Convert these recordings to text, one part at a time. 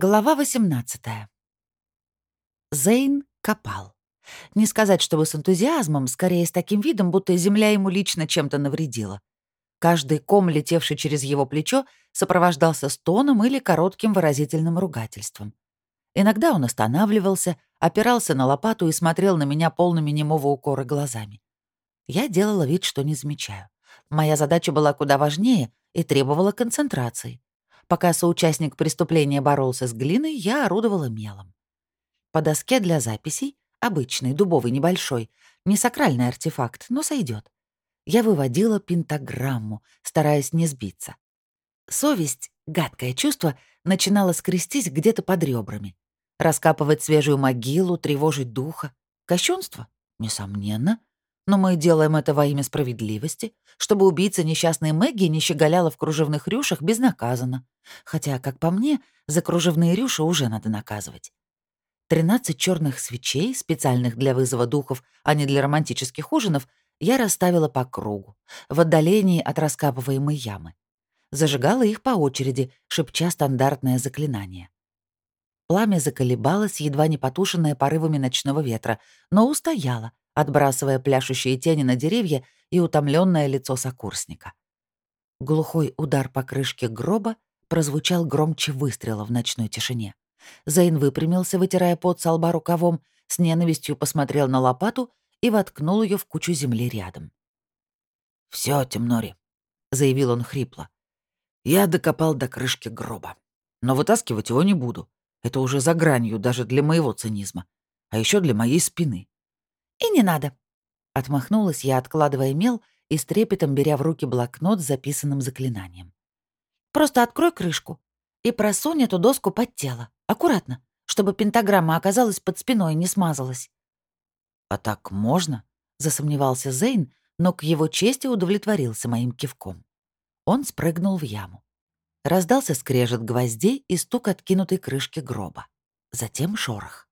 Глава 18. Зейн копал. Не сказать, чтобы с энтузиазмом, скорее с таким видом, будто земля ему лично чем-то навредила. Каждый ком, летевший через его плечо, сопровождался стоном или коротким выразительным ругательством. Иногда он останавливался, опирался на лопату и смотрел на меня полными немого укора глазами. Я делала вид, что не замечаю. Моя задача была куда важнее и требовала концентрации. Пока соучастник преступления боролся с глиной, я орудовала мелом. По доске для записей, обычный, дубовый, небольшой, не сакральный артефакт, но сойдет. Я выводила пентаграмму, стараясь не сбиться. Совесть, гадкое чувство, начинала скрестись где-то под ребрами. Раскапывать свежую могилу, тревожить духа. Кощунство? Несомненно. Но мы делаем это во имя справедливости, чтобы убийца несчастной Мэгги не щеголяла в кружевных рюшах безнаказанно. Хотя, как по мне, за кружевные рюши уже надо наказывать. Тринадцать черных свечей, специальных для вызова духов, а не для романтических ужинов, я расставила по кругу, в отдалении от раскапываемой ямы. Зажигала их по очереди, шепча стандартное заклинание. Пламя заколебалось, едва не потушенное порывами ночного ветра, но устояло, отбрасывая пляшущие тени на деревья и утомленное лицо сокурсника. Глухой удар по крышке гроба прозвучал громче выстрела в ночной тишине. Зейн выпрямился, вытирая пот со лба рукавом, с ненавистью посмотрел на лопату и воткнул ее в кучу земли рядом. Все, Темнори», — заявил он хрипло. «Я докопал до крышки гроба. Но вытаскивать его не буду. Это уже за гранью даже для моего цинизма. А еще для моей спины. «И не надо». Отмахнулась я, откладывая мел и с трепетом беря в руки блокнот с записанным заклинанием. «Просто открой крышку и просунь эту доску под тело. Аккуратно, чтобы пентаграмма оказалась под спиной и не смазалась». «А так можно?» — засомневался Зейн, но к его чести удовлетворился моим кивком. Он спрыгнул в яму. Раздался скрежет гвоздей и стук откинутой крышки гроба. Затем шорох.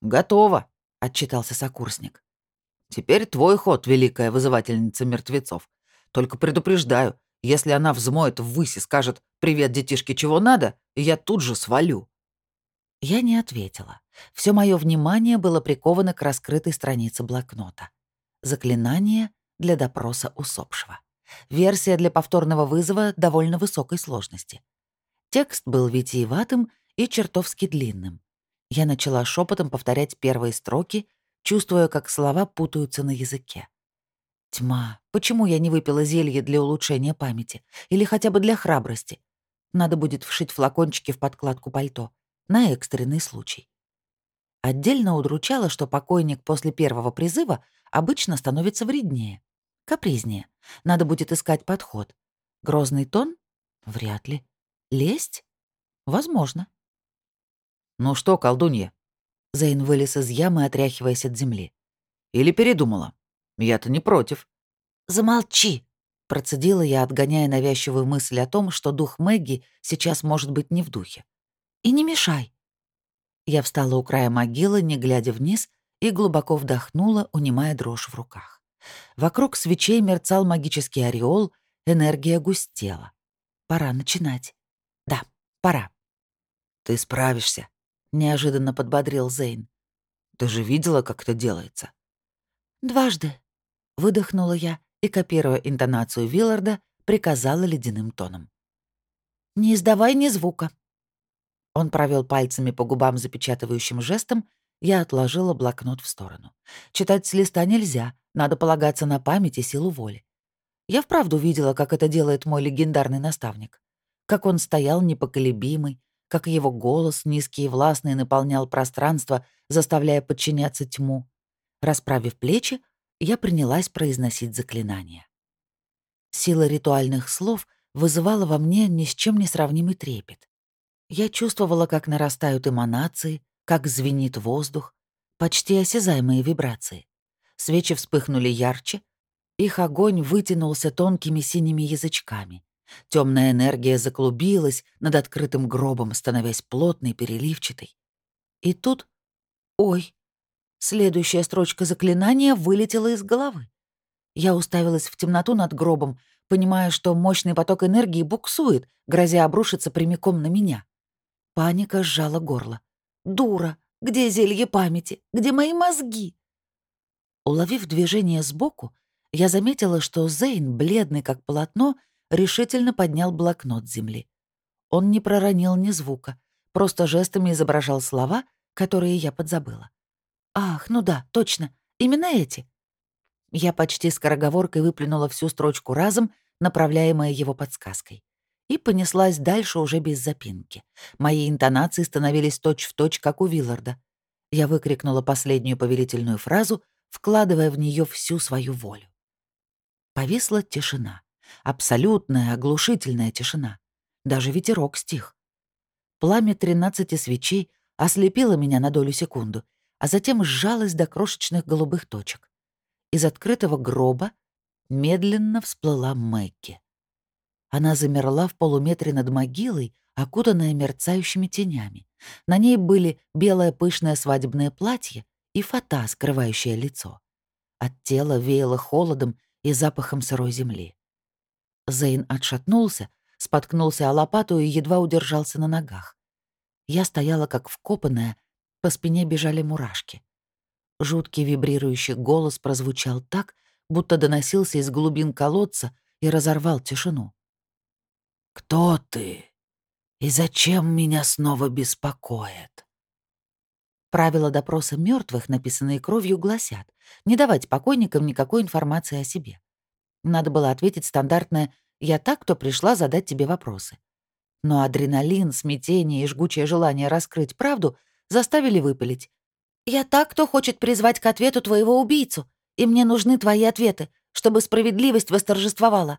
«Готово!» — отчитался сокурсник. «Теперь твой ход, великая вызывательница мертвецов. Только предупреждаю, если она взмоет ввысь и скажет «Привет, детишки, чего надо?», я тут же свалю». Я не ответила. Все мое внимание было приковано к раскрытой странице блокнота. Заклинание для допроса усопшего. Версия для повторного вызова довольно высокой сложности. Текст был витиеватым и чертовски длинным. Я начала шепотом повторять первые строки, чувствуя, как слова путаются на языке. Тьма, почему я не выпила зелье для улучшения памяти? Или хотя бы для храбрости? Надо будет вшить флакончики в подкладку пальто. На экстренный случай. Отдельно удручало, что покойник после первого призыва обычно становится вреднее. Капризнее. Надо будет искать подход. Грозный тон? Вряд ли. Лесть? Возможно. «Ну что, колдунья?» Зейн вылез из ямы, отряхиваясь от земли. «Или передумала? Я-то не против». «Замолчи!» — процедила я, отгоняя навязчивую мысль о том, что дух Мэгги сейчас может быть не в духе. «И не мешай!» Я встала у края могилы, не глядя вниз, и глубоко вдохнула, унимая дрожь в руках. Вокруг свечей мерцал магический ореол, энергия густела. Пора начинать. Да, пора. «Ты справишься», неожиданно подбодрил Зейн. «Ты же видела, как это делается?» «Дважды», — выдохнула я и, копируя интонацию Вилларда, приказала ледяным тоном. «Не издавай ни звука». Он провел пальцами по губам запечатывающим жестом, я отложила блокнот в сторону. Читать с листа нельзя, надо полагаться на память и силу воли. Я вправду видела, как это делает мой легендарный наставник. Как он стоял непоколебимый, как его голос, низкий и властный, наполнял пространство, заставляя подчиняться тьму. Расправив плечи, я принялась произносить заклинания. Сила ритуальных слов вызывала во мне ни с чем не сравнимый трепет. Я чувствовала, как нарастают эманации, как звенит воздух, почти осязаемые вибрации. Свечи вспыхнули ярче, их огонь вытянулся тонкими синими язычками. Темная энергия заклубилась над открытым гробом, становясь плотной, переливчатой. И тут... Ой! Следующая строчка заклинания вылетела из головы. Я уставилась в темноту над гробом, понимая, что мощный поток энергии буксует, грозя обрушиться прямиком на меня. Паника сжала горло. «Дура! Где зелье памяти? Где мои мозги?» Уловив движение сбоку, я заметила, что Зейн, бледный как полотно, решительно поднял блокнот с земли. Он не проронил ни звука, просто жестами изображал слова, которые я подзабыла. «Ах, ну да, точно, именно эти». Я почти скороговоркой выплюнула всю строчку разом, направляемая его подсказкой. И понеслась дальше уже без запинки. Мои интонации становились точь-в-точь, точь, как у Вилларда. Я выкрикнула последнюю повелительную фразу, вкладывая в нее всю свою волю. Повисла тишина. Абсолютная, оглушительная тишина. Даже ветерок стих. Пламя тринадцати свечей ослепило меня на долю секунду, а затем сжалось до крошечных голубых точек. Из открытого гроба медленно всплыла Мэгги. Она замерла в полуметре над могилой, окутанная мерцающими тенями. На ней были белое пышное свадебное платье и фата, скрывающая лицо. От тела веяло холодом и запахом сырой земли. Зейн отшатнулся, споткнулся о лопату и едва удержался на ногах. Я стояла как вкопанная, по спине бежали мурашки. Жуткий вибрирующий голос прозвучал так, будто доносился из глубин колодца и разорвал тишину. «Кто ты? И зачем меня снова беспокоит?» Правила допроса мертвых, написанные кровью, гласят не давать покойникам никакой информации о себе. Надо было ответить стандартное «я так, кто пришла задать тебе вопросы». Но адреналин, смятение и жгучее желание раскрыть правду заставили выпалить. «Я так, кто хочет призвать к ответу твоего убийцу, и мне нужны твои ответы, чтобы справедливость восторжествовала».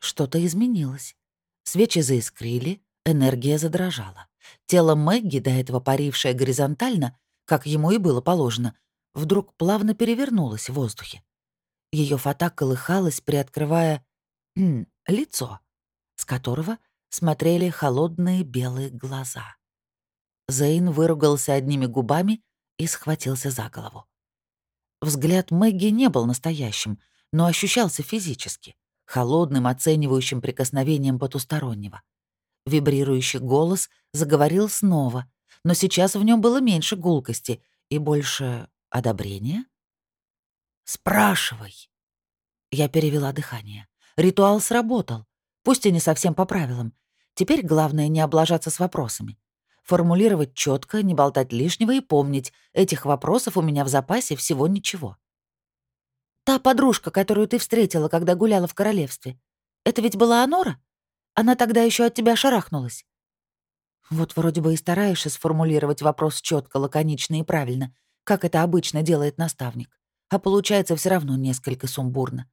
Что-то изменилось. Свечи заискрили, энергия задрожала. Тело Мэгги, до этого парившее горизонтально, как ему и было положено, вдруг плавно перевернулось в воздухе. Ее фата колыхалась, приоткрывая лицо, с которого смотрели холодные белые глаза. Зейн выругался одними губами и схватился за голову. Взгляд Мэгги не был настоящим, но ощущался физически, холодным оценивающим прикосновением потустороннего. Вибрирующий голос заговорил снова, но сейчас в нем было меньше гулкости и больше одобрения. «Спрашивай». Я перевела дыхание. Ритуал сработал, пусть и не совсем по правилам. Теперь главное не облажаться с вопросами. Формулировать четко, не болтать лишнего и помнить, этих вопросов у меня в запасе всего ничего. «Та подружка, которую ты встретила, когда гуляла в королевстве, это ведь была Анора?» Она тогда еще от тебя шарахнулась. Вот вроде бы и стараешься сформулировать вопрос четко, лаконично и правильно, как это обычно делает наставник, а получается все равно несколько сумбурно.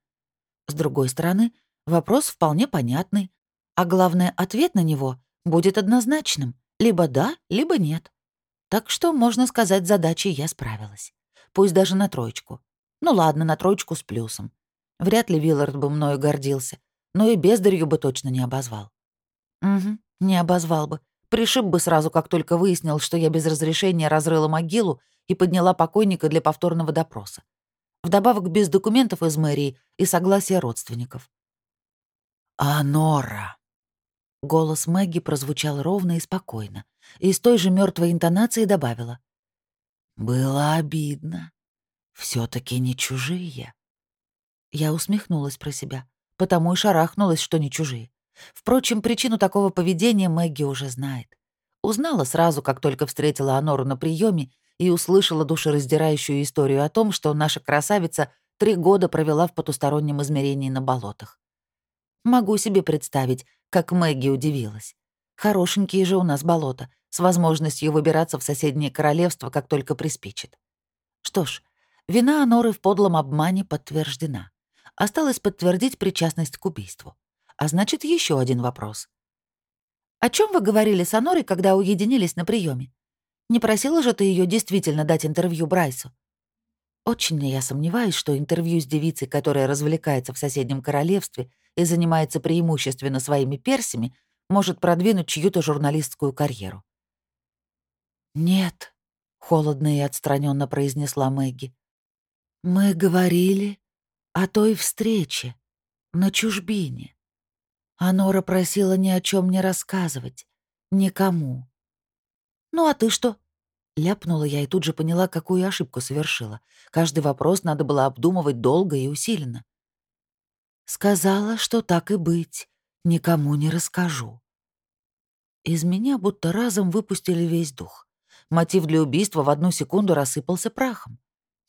С другой стороны, вопрос вполне понятный, а главное, ответ на него будет однозначным — либо да, либо нет. Так что, можно сказать, задачей я справилась. Пусть даже на троечку. Ну ладно, на троечку с плюсом. Вряд ли Виллард бы мною гордился, но и бездарью бы точно не обозвал. Угу, не обозвал бы. Пришиб бы сразу, как только выяснил, что я без разрешения разрыла могилу и подняла покойника для повторного допроса. Вдобавок без документов из мэрии и согласия родственников. «Анора!» Голос Мэгги прозвучал ровно и спокойно, и с той же мертвой интонацией добавила. «Было обидно. все таки не чужие». Я усмехнулась про себя потому и шарахнулась, что не чужие. Впрочем, причину такого поведения Мэгги уже знает. Узнала сразу, как только встретила Анору на приеме и услышала душераздирающую историю о том, что наша красавица три года провела в потустороннем измерении на болотах. Могу себе представить, как Мэгги удивилась. Хорошенькие же у нас болота, с возможностью выбираться в соседнее королевство, как только приспичит. Что ж, вина Аноры в подлом обмане подтверждена. Осталось подтвердить причастность к убийству. А значит, еще один вопрос. «О чем вы говорили с Анорой, когда уединились на приеме? Не просила же ты ее действительно дать интервью Брайсу?» Очень я сомневаюсь, что интервью с девицей, которая развлекается в соседнем королевстве и занимается преимущественно своими персями, может продвинуть чью-то журналистскую карьеру. «Нет», — холодно и отстраненно произнесла Мэгги. «Мы говорили о той встрече на чужбине. Анора просила ни о чем не рассказывать. Никому. «Ну а ты что?» Ляпнула я и тут же поняла, какую ошибку совершила. Каждый вопрос надо было обдумывать долго и усиленно. Сказала, что так и быть, никому не расскажу. Из меня будто разом выпустили весь дух. Мотив для убийства в одну секунду рассыпался прахом.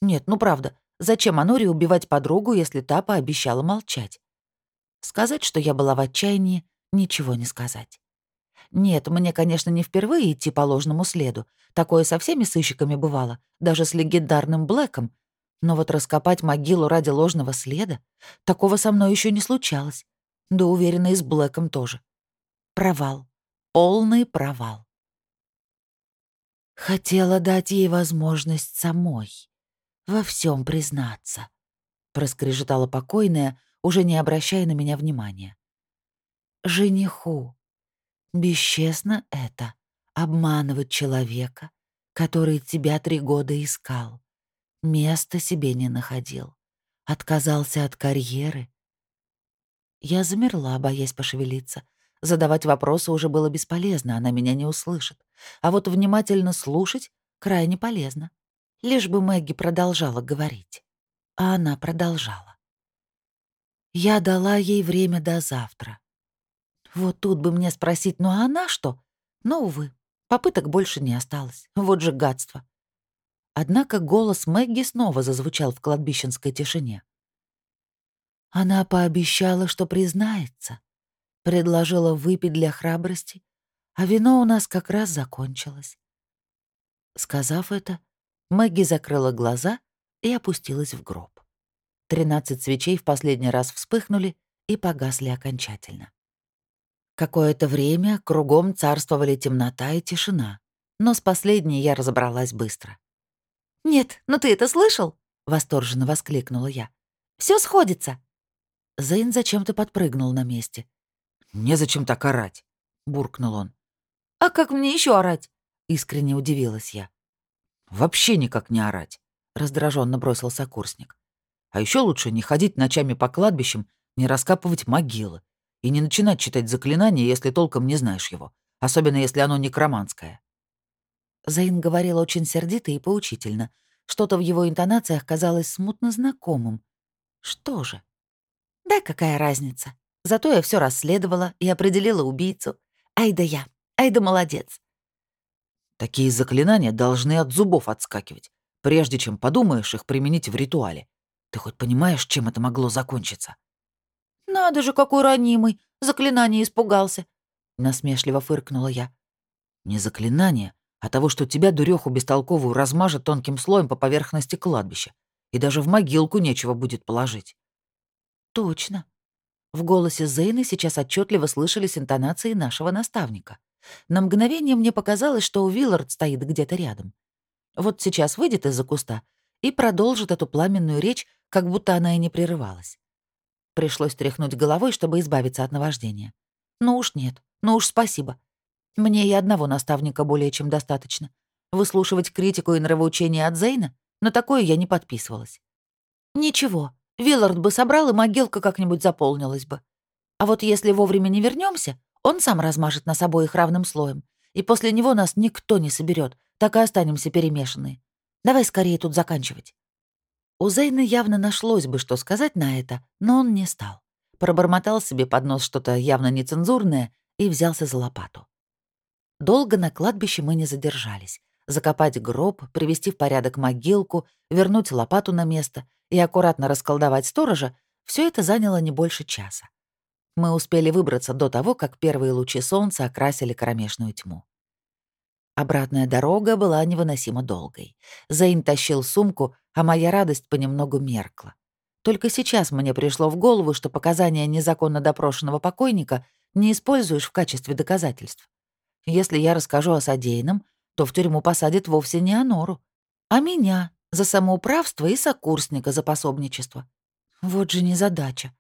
Нет, ну правда, зачем Аноре убивать подругу, если та пообещала молчать? Сказать, что я была в отчаянии, ничего не сказать. Нет, мне, конечно, не впервые идти по ложному следу. Такое со всеми сыщиками бывало, даже с легендарным Блэком. Но вот раскопать могилу ради ложного следа, такого со мной еще не случалось. Да уверена, и с Блэком тоже. Провал. Полный провал. Хотела дать ей возможность самой во всем признаться, проскрежетала покойная, уже не обращая на меня внимания. Жениху. Бесчестно это — обманывать человека, который тебя три года искал, места себе не находил, отказался от карьеры. Я замерла, боясь пошевелиться — Задавать вопросы уже было бесполезно, она меня не услышит. А вот внимательно слушать крайне полезно. Лишь бы Мэгги продолжала говорить. А она продолжала. Я дала ей время до завтра. Вот тут бы мне спросить, ну а она что? Но, увы, попыток больше не осталось. Вот же гадство. Однако голос Мэгги снова зазвучал в кладбищенской тишине. Она пообещала, что признается. Предложила выпить для храбрости, а вино у нас как раз закончилось. Сказав это, Мэгги закрыла глаза и опустилась в гроб. Тринадцать свечей в последний раз вспыхнули и погасли окончательно. Какое-то время кругом царствовали темнота и тишина, но с последней я разобралась быстро. «Нет, ну ты это слышал?» — восторженно воскликнула я. Все сходится!» Зейн зачем-то подпрыгнул на месте. «Незачем так орать», — буркнул он. «А как мне еще орать?» — искренне удивилась я. «Вообще никак не орать», — раздраженно бросил сокурсник. «А еще лучше не ходить ночами по кладбищам, не раскапывать могилы и не начинать читать заклинания, если толком не знаешь его, особенно если оно некроманское». Заин говорил очень сердито и поучительно. Что-то в его интонациях казалось смутно знакомым. Что же? Да какая разница? Зато я все расследовала и определила убийцу. Ай да я, ай да молодец. Такие заклинания должны от зубов отскакивать, прежде чем подумаешь их применить в ритуале. Ты хоть понимаешь, чем это могло закончиться? Надо же, какой ранимый, заклинание испугался. Насмешливо фыркнула я. Не заклинание, а того, что тебя, дуреху бестолковую, размажет тонким слоем по поверхности кладбища. И даже в могилку нечего будет положить. Точно. В голосе Зейны сейчас отчетливо слышались интонации нашего наставника. На мгновение мне показалось, что Уиллард стоит где-то рядом. Вот сейчас выйдет из-за куста и продолжит эту пламенную речь, как будто она и не прерывалась. Пришлось тряхнуть головой, чтобы избавиться от наваждения. Ну уж нет, ну уж спасибо. Мне и одного наставника более чем достаточно. Выслушивать критику и нравоучение от Зейна? На такое я не подписывалась. Ничего, Виллард бы собрал, и могилка как-нибудь заполнилась бы. А вот если вовремя не вернемся, он сам размажет нас обоих равным слоем, и после него нас никто не соберет, так и останемся перемешанные. Давай скорее тут заканчивать». У Зейна явно нашлось бы, что сказать на это, но он не стал. Пробормотал себе под нос что-то явно нецензурное и взялся за лопату. Долго на кладбище мы не задержались. Закопать гроб, привести в порядок могилку, вернуть лопату на место и аккуратно расколдовать сторожа, все это заняло не больше часа. Мы успели выбраться до того, как первые лучи солнца окрасили кромешную тьму. Обратная дорога была невыносимо долгой. Зейн тащил сумку, а моя радость понемногу меркла. Только сейчас мне пришло в голову, что показания незаконно допрошенного покойника не используешь в качестве доказательств. Если я расскажу о содеянном, то в тюрьму посадят вовсе не Анору, а меня, за самоуправство и сокурсника за пособничество. Вот же незадача.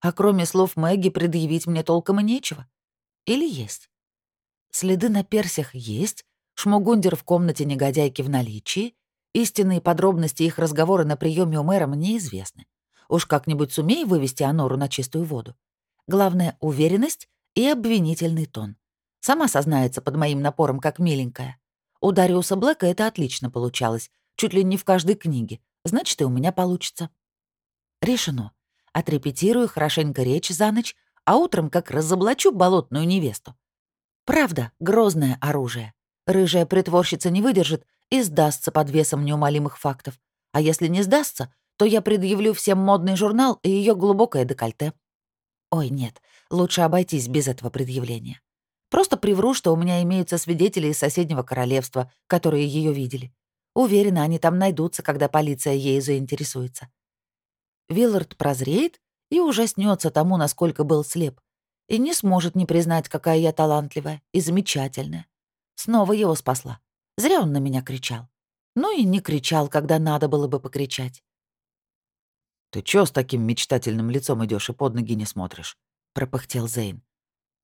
А кроме слов Мэгги предъявить мне толком и нечего. Или есть? Следы на персях есть, шмугундер в комнате негодяйки в наличии, истинные подробности их разговора на приеме у мэра мне известны. Уж как-нибудь сумей вывести Анору на чистую воду. Главное — уверенность и обвинительный тон. Сама сознается под моим напором, как миленькая. У Дариуса Блэка это отлично получалось, чуть ли не в каждой книге. Значит, и у меня получится. Решено. Отрепетирую хорошенько речь за ночь, а утром как разоблачу болотную невесту. Правда, грозное оружие. Рыжая притворщица не выдержит и сдастся под весом неумолимых фактов. А если не сдастся, то я предъявлю всем модный журнал и ее глубокое декольте. Ой, нет, лучше обойтись без этого предъявления. Просто привру, что у меня имеются свидетели из соседнего королевства, которые ее видели. Уверена, они там найдутся, когда полиция ею заинтересуется. Виллард прозреет и ужаснется тому, насколько был слеп, и не сможет не признать, какая я талантливая и замечательная. Снова его спасла. Зря он на меня кричал. Ну и не кричал, когда надо было бы покричать. «Ты чё с таким мечтательным лицом идешь и под ноги не смотришь?» — пропыхтел Зейн.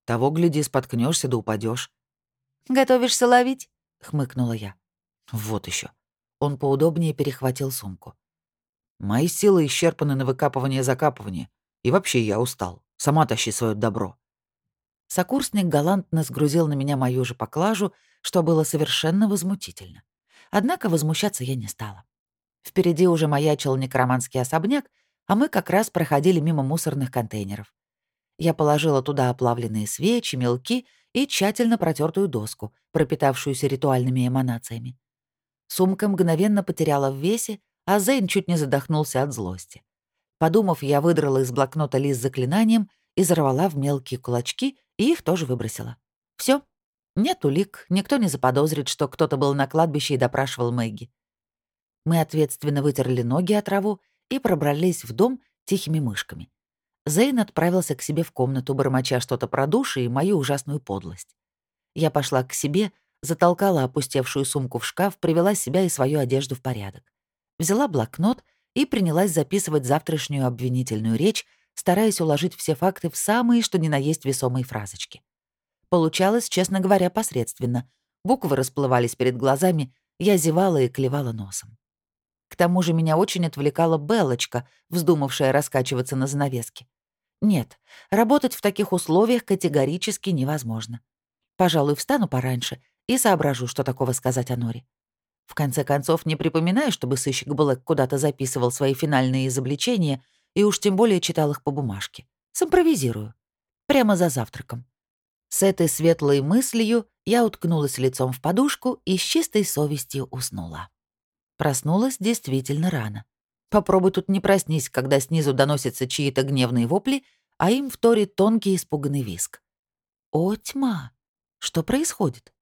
Того, гляди, споткнешься да упадешь. «Готовишься ловить?» — хмыкнула я. Вот еще. Он поудобнее перехватил сумку. Мои силы исчерпаны на выкапывание-закапывание. И вообще я устал. Сама тащи свое добро. Сокурсник галантно сгрузил на меня мою же поклажу, что было совершенно возмутительно. Однако возмущаться я не стала. Впереди уже маячил некроманский особняк, а мы как раз проходили мимо мусорных контейнеров. Я положила туда оплавленные свечи, мелки и тщательно протертую доску, пропитавшуюся ритуальными эманациями. Сумка мгновенно потеряла в весе, а Зейн чуть не задохнулся от злости. Подумав, я выдрала из блокнота лист заклинанием и взорвала в мелкие кулачки, и их тоже выбросила. Все, Нет улик, никто не заподозрит, что кто-то был на кладбище и допрашивал Мэгги. Мы ответственно вытерли ноги от траву и пробрались в дом тихими мышками. Зейн отправился к себе в комнату, бормоча что-то про души и мою ужасную подлость. Я пошла к себе, затолкала опустевшую сумку в шкаф, привела себя и свою одежду в порядок. Взяла блокнот и принялась записывать завтрашнюю обвинительную речь, стараясь уложить все факты в самые, что ни на есть весомые фразочки. Получалось, честно говоря, посредственно. Буквы расплывались перед глазами, я зевала и клевала носом. К тому же меня очень отвлекала Белочка, вздумавшая раскачиваться на занавеске. Нет, работать в таких условиях категорически невозможно. Пожалуй, встану пораньше и соображу, что такого сказать о Норе. В конце концов, не припоминаю, чтобы сыщик Блэк куда-то записывал свои финальные изобличения и уж тем более читал их по бумажке. Симпровизирую. Прямо за завтраком. С этой светлой мыслью я уткнулась лицом в подушку и с чистой совестью уснула. Проснулась действительно рано. Попробуй тут не проснись, когда снизу доносятся чьи-то гневные вопли, а им вторит тонкий испуганный виск. О, тьма! Что происходит?